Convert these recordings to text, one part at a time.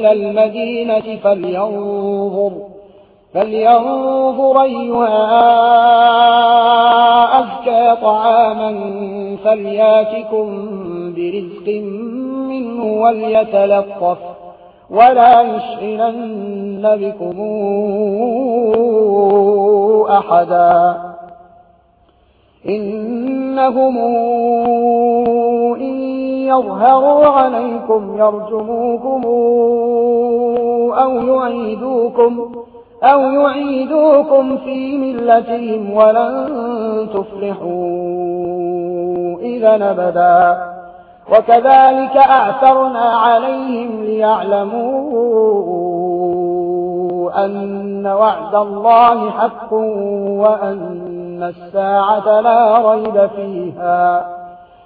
إلى المدينة فلينظر فلينظر أيها أذكى طعاما فلياتكم برزق منه وليتلطف ولا يشعلن بكم أحدا. إنهم إن يظهروا عليكم يرجموكم أو يعيدوكم أو يعيدوكم في ملتهم ولن تفلحوا إذا نبدا وكذلك أعثرنا عليهم ليعلموا أن وعد الله حق وأن الساعة لا ريب فيها.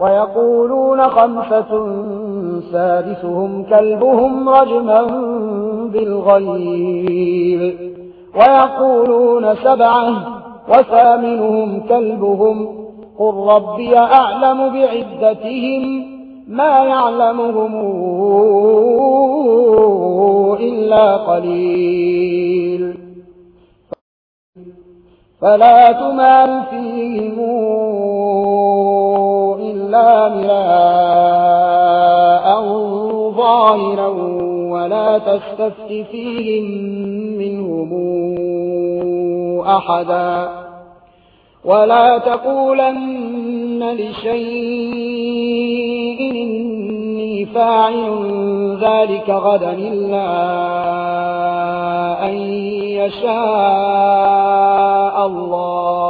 ويقولون خمسة سادسهم كلبهم رجما بالغيب. ويقولون سبعة وثامنهم كلبهم. قل ربي أعلم بعدتهم ما يعلمهم إلا قليل. فلا تمال فيهم إلا مراء ظاهرا ولا تستفت فيهم منهم أحدا ولا تقولن لشيء إني فاعل ذلك غدا إلا أن يشاء الله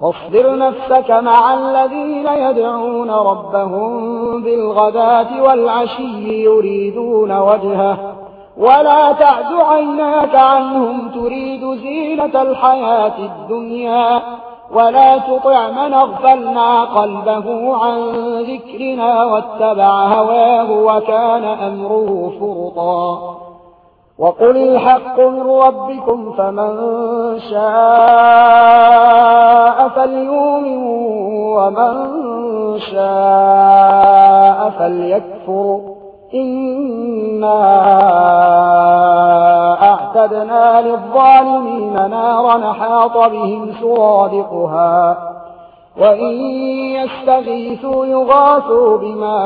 واصبر نفسك مع الذين يدعون ربهم بالغداة والعشي يريدون وجهه. ولا تعد عيناك عنهم تريد زينة الحياة الدنيا. ولا تطع من أغفلنا قلبه عن ذكرنا واتبع هواه وكان أمره فرطا. وقل الحق من ربكم فمن شاء فليؤمن ومن شاء فليكفر إنا أعتدنا للظالمين نارا حاط بهم سرادقها وإن يستغيثوا يغاثوا بماء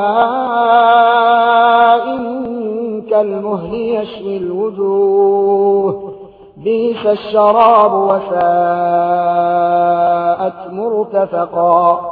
كالمهل يشوي الوجوه. بيس الشراب وساءت مرتفقا.